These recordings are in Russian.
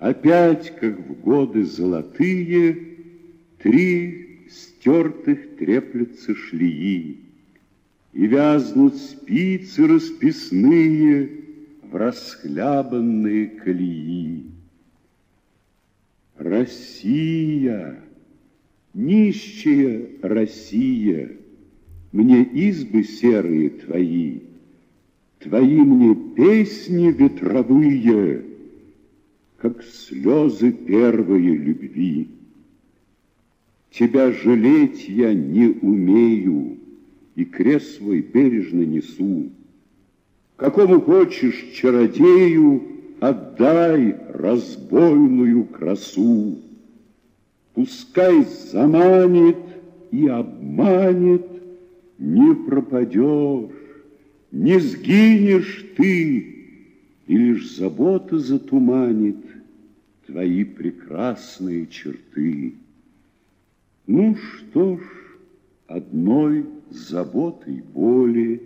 Опять, как в годы золотые, Три стертых треплются шлии, И вязнут спицы расписные В расхлябанные колеи. Россия, нищая Россия, Мне избы серые твои, Твои мне песни ветровые, Как слезы первой любви. Тебя жалеть я не умею, И крест свой бережно несу. Какому хочешь чародею Отдай разбойную красу. Пускай заманит и обманет, Не пропадешь, не сгинешь ты, И лишь забота затуманит Твои прекрасные черты. Ну что ж, одной заботой боли,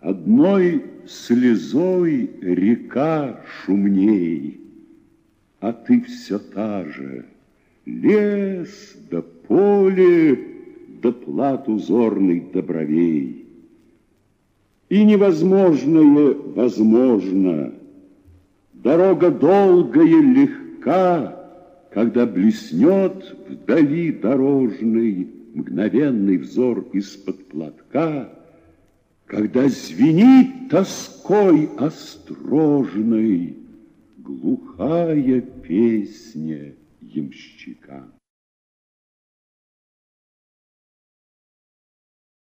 Одной слезой река шумней, А ты все та же, лес да поле, Да плат узорный до. И невозможное возможно, Дорога долгая легка, когда блеснет вдали дорожный Мгновенный взор из-под платка, Когда звенит тоской острожной Глухая песня ямщика.